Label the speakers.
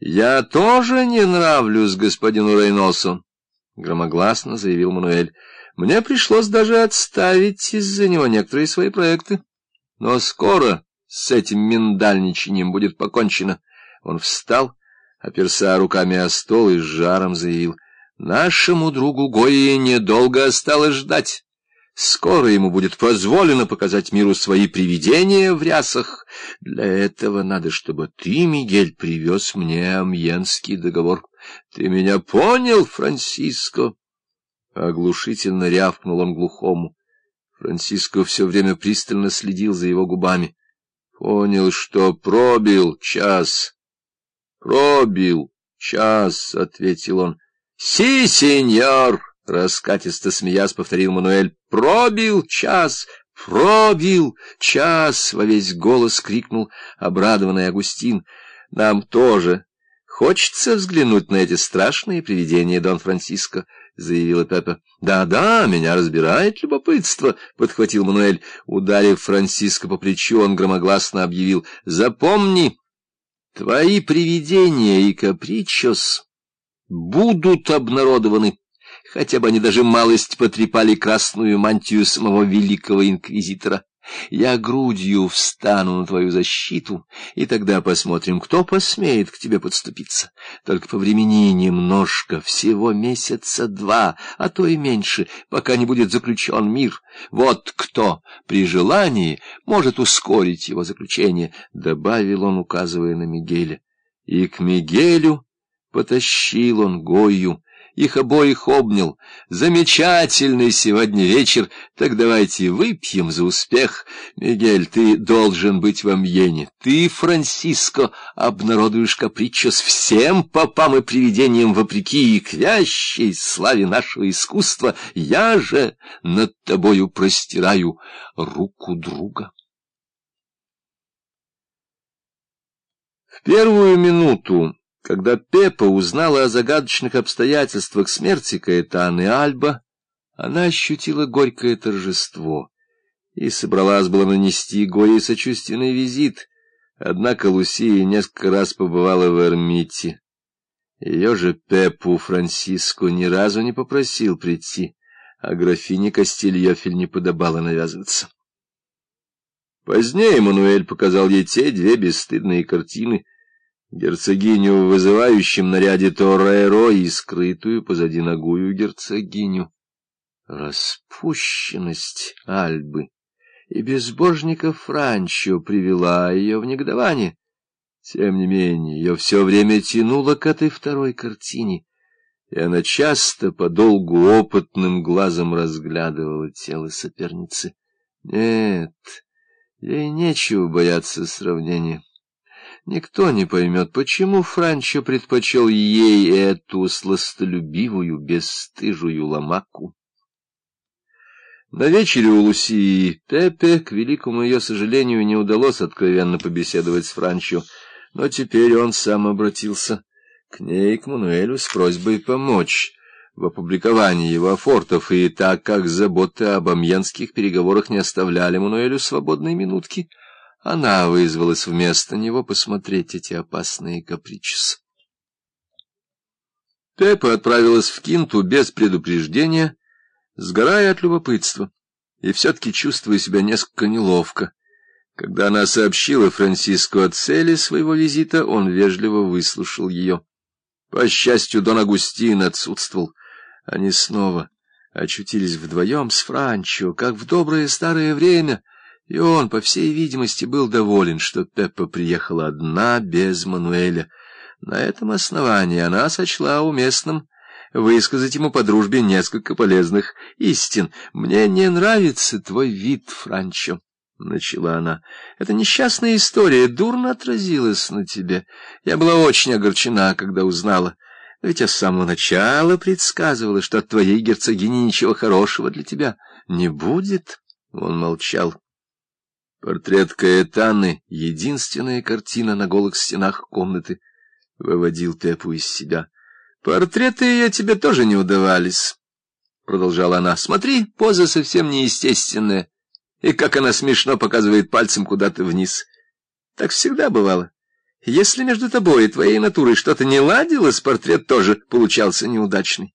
Speaker 1: Я тоже не нравлюсь господину Рейносу, — громогласно заявил Мануэль. Мне пришлось даже отставить из-за него некоторые свои проекты. Но скоро с этим миндальничанием будет покончено. Он встал, оперся руками о стол и с жаром заявил. Нашему другу Гои недолго осталось ждать. Скоро ему будет позволено показать миру свои привидения в рясах. Для этого надо, чтобы ты, Мигель, привез мне амьенский договор. Ты меня понял, Франциско? Оглушительно рявкнул он глухому. Франциско все время пристально следил за его губами. Понял, что пробил час. Пробил час, — ответил он. — Си, сеньор! Раскатисто смеясь, повторил Мануэль. «Пробил час! Пробил час!» — во весь голос крикнул обрадованный Агустин. «Нам тоже хочется взглянуть на эти страшные привидения, Дон Франциско», — заявила Пеппа. «Да-да, меня разбирает любопытство», — подхватил Мануэль. Ударив Франциско по плечу, он громогласно объявил. «Запомни, твои привидения и капричос будут обнародованы» хотя бы они даже малость потрепали красную мантию самого великого инквизитора. Я грудью встану на твою защиту, и тогда посмотрим, кто посмеет к тебе подступиться. Только повремени немножко, всего месяца два, а то и меньше, пока не будет заключен мир. Вот кто при желании может ускорить его заключение, — добавил он, указывая на Мигеля. И к Мигелю потащил он Гою, их обоих обнял. Замечательный сегодня вечер, так давайте выпьем за успех. Мигель, ты должен быть в Амьене. Ты, Франциско, обнародуешь капричо с всем попам и привидениям вопреки и к славе нашего искусства. Я же над тобою простираю руку друга. В первую минуту когда Пеппа узнала о загадочных обстоятельствах смерти Каэтаны Альба, она ощутила горькое торжество и собралась было нанести горе сочувственный визит, однако Лусия несколько раз побывала в Эрмите. Ее же Пеппу Франциско ни разу не попросил прийти, а графине Кастильофель не подобало навязываться. Позднее Мануэль показал ей те две бесстыдные картины — герцогиню в вызывающем наряде Тореро и скрытую позади ногую герцогиню. Распущенность Альбы и безбожника Франчо привела ее в негодование. Тем не менее, ее все время тянуло к этой второй картине, и она часто подолгу опытным глазом разглядывала тело соперницы. Нет, ей нечего бояться сравнения. Никто не поймет, почему Франчо предпочел ей эту сластолюбивую, бесстыжую ломаку. На вечере у Лусии Пепе, к великому ее сожалению, не удалось откровенно побеседовать с Франчо, но теперь он сам обратился к ней, к Мануэлю, с просьбой помочь в опубликовании его афортов, и так как заботы об амьенских переговорах не оставляли Мануэлю свободной минутки, она вызвалась вместо него посмотреть эти опасные капричесы. Пеппа отправилась в Кинту без предупреждения, сгорая от любопытства, и все-таки чувствуя себя несколько неловко. Когда она сообщила Франциско о цели своего визита, он вежливо выслушал ее. По счастью, Дон Агустин отсутствовал. Они снова очутились вдвоем с Франчо, как в доброе старое время — и он, по всей видимости, был доволен, что Пеппа приехала одна, без Мануэля. На этом основании она сочла уместным высказать ему по дружбе несколько полезных истин. «Мне не нравится твой вид, Франчо», — начала она. «Эта несчастная история дурно отразилась на тебе. Я была очень огорчена, когда узнала. Ведь я с самого начала предсказывала, что от твоей герцогини ничего хорошего для тебя не будет». Он молчал. Портрет Каэтаны, единственная картина на голых стенах комнаты, выводил Пепу из себя. — Портреты ее тебе тоже не удавались, — продолжала она. — Смотри, поза совсем неестественная, и как она смешно показывает пальцем куда-то вниз. Так всегда бывало. Если между тобой и твоей натурой что-то не ладилось, портрет тоже получался неудачный.